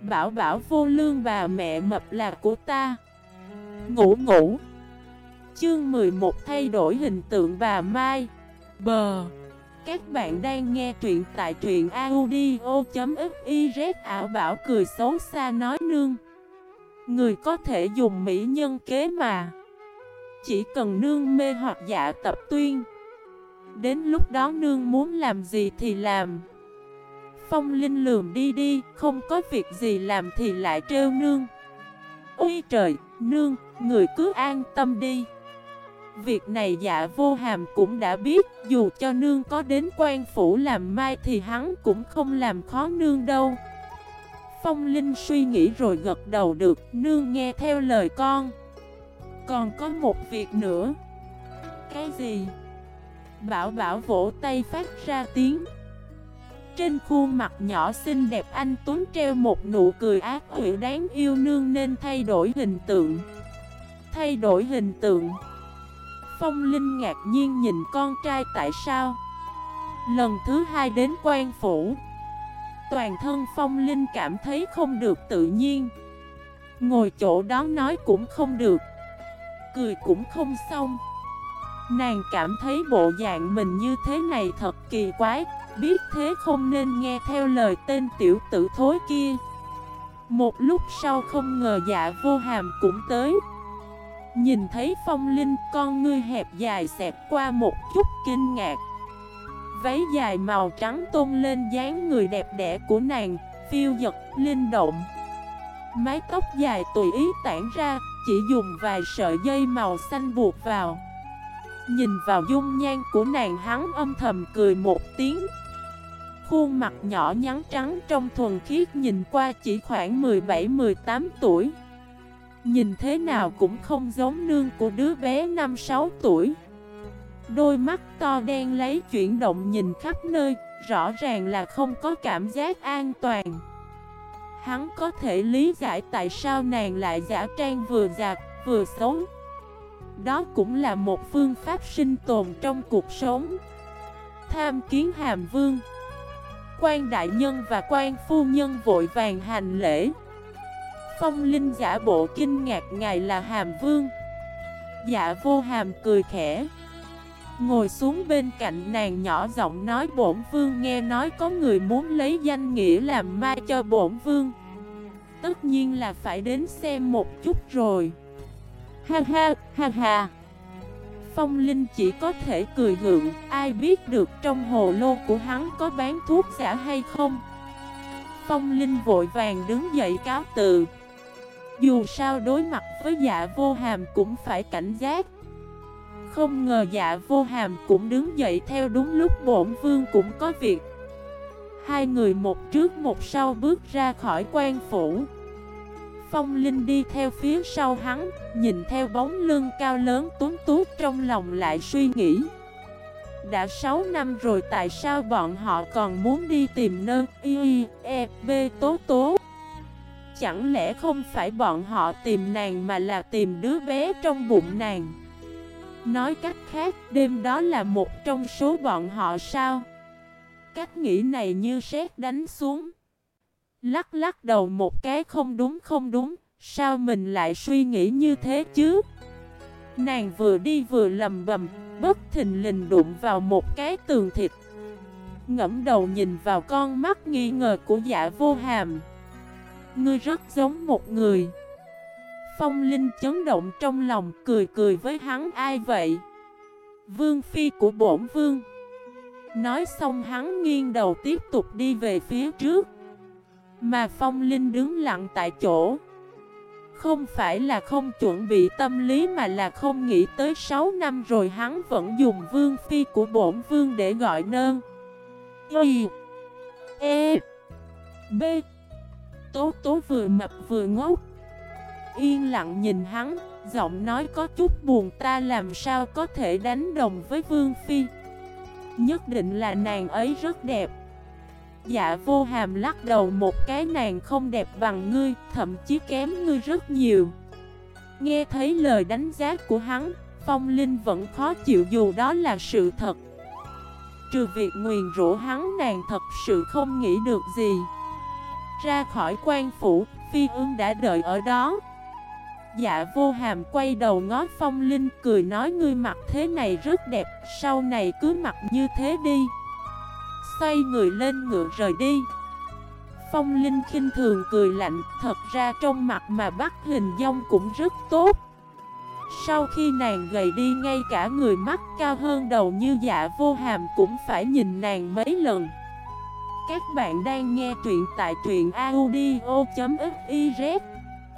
Bảo bảo vô lương bà mẹ mập là của ta. Ngủ ngủ. Chương 11 thay đổi hình tượng bà Mai. Bờ. Các bạn đang nghe truyện tại truyện audio.xyz ảo bảo cười xấu xa nói nương. Người có thể dùng mỹ nhân kế mà. Chỉ cần nương mê hoặc dạ tập tuyên. Đến lúc đó nương muốn làm gì thì làm. Phong Linh lườm đi đi, không có việc gì làm thì lại trêu nương. Ôi trời, nương, người cứ an tâm đi. Việc này dạ vô hàm cũng đã biết, dù cho nương có đến quan phủ làm mai thì hắn cũng không làm khó nương đâu. Phong Linh suy nghĩ rồi gật đầu được, nương nghe theo lời con. Còn có một việc nữa. Cái gì? Bảo bảo vỗ tay phát ra tiếng. Trên khuôn mặt nhỏ xinh đẹp, anh Tuấn treo một nụ cười ác quỷ đáng yêu nương nên thay đổi hình tượng. Thay đổi hình tượng. Phong Linh ngạc nhiên nhìn con trai, tại sao? Lần thứ hai đến quan phủ, Toàn thân Phong Linh cảm thấy không được tự nhiên. Ngồi chỗ đó nói cũng không được. Cười cũng không xong. Nàng cảm thấy bộ dạng mình như thế này thật kỳ quái biết thế không nên nghe theo lời tên tiểu tử thối kia. Một lúc sau không ngờ dạ vô hàm cũng tới. Nhìn thấy phong linh con ngươi hẹp dài xẹp qua một chút kinh ngạc. Váy dài màu trắng tôn lên dáng người đẹp đẽ của nàng Phiêu giật, linh động. Mái tóc dài tùy ý tản ra Chỉ dùng vài sợi dây màu xanh buộc vào. Nhìn vào dung nhan của nàng hắn âm thầm cười một tiếng. Khuôn mặt nhỏ nhắn trắng trong thuần khiết nhìn qua chỉ khoảng 17-18 tuổi. Nhìn thế nào cũng không giống nương của đứa bé 5-6 tuổi. Đôi mắt to đen lấy chuyển động nhìn khắp nơi, Rõ ràng là không có cảm giác an toàn. Hắn có thể lý giải tại sao nàng lại giả trang vừa giặc vừa xấu. Đó cũng là một phương pháp sinh tồn trong cuộc sống. Tham kiến hàm vương. Quan đại nhân và quan phu nhân vội vàng hành lễ. Phong Linh giả bộ kinh ngạc ngài là Hàm Vương. Dạ vô hàm cười khẽ. Ngồi xuống bên cạnh nàng nhỏ giọng nói, bổn vương nghe nói có người muốn lấy danh nghĩa làm ma cho bổn vương. Tất nhiên là phải đến xem một chút rồi. Ha ha ha ha Phong Linh chỉ có thể cười gượng, ai biết được trong hồ lô của hắn có bán thuốc giả hay không. Phong Linh vội vàng đứng dậy cáo từ. Dù sao đối mặt với dạ vô hàm cũng phải cảnh giác. Không ngờ dạ vô hàm cũng đứng dậy theo đúng lúc bổn vương cũng có việc. Hai người một trước một sau bước ra khỏi quan phủ. Phong Linh đi theo phía sau hắn, nhìn theo bóng lưng cao lớn tuấn tú trong lòng lại suy nghĩ. Đã 6 năm rồi tại sao bọn họ còn muốn đi tìm nơi y e b tố tố? Chẳng lẽ không phải bọn họ tìm nàng mà là tìm đứa bé trong bụng nàng? Nói cách khác, đêm đó là một trong số bọn họ sao? Cách nghĩ này như sét đánh xuống. Lắc lắc đầu một cái không đúng không đúng, sao mình lại suy nghĩ như thế chứ? Nàng vừa đi vừa lầm bầm, bất thình lình đụng vào một cái tường thịt. Ngẫm đầu nhìn vào con mắt nghi ngờ của dạ vô hàm. Ngươi rất giống một người. Phong Linh chấn động trong lòng cười cười với hắn ai vậy? Vương phi của bổn vương. Nói xong hắn nghiêng đầu tiếp tục đi về phía trước. Mà Phong Linh đứng lặng tại chỗ. Không phải là không chuẩn bị tâm lý mà là không nghĩ tới 6 năm rồi hắn vẫn dùng vương phi của bổn vương để gọi nơn. Y E B. Tố tố vừa mập vừa ngốc. Yên lặng nhìn hắn, Giọng nói có chút buồn ta làm sao có thể đánh đồng với Vương Phi. Nhất định là nàng ấy rất đẹp. Dạ vô hàm lắc đầu một cái nàng không đẹp bằng ngươi, thậm chí kém ngươi rất nhiều. Nghe thấy lời đánh giá của hắn, Phong Linh vẫn khó chịu dù đó là sự thật. Trừ việc nguyền rủa hắn nàng thật sự không nghĩ được gì. Ra khỏi quan phủ, phi ương đã đợi ở đó Dạ vô hàm quay đầu ngó phong linh cười nói ngươi mặc thế này rất đẹp Sau này cứ mặc như thế đi Xoay người lên ngựa rời đi Phong Linh khinh thường cười lạnh, thật ra trong mặt mà bắt hình dong cũng rất tốt. Sau khi nàng gầy đi ngay cả người mắt cao hơn đầu như dạ vô hàm cũng phải nhìn nàng mấy lần. Các bạn đang nghe truyện tại truyện audio.fif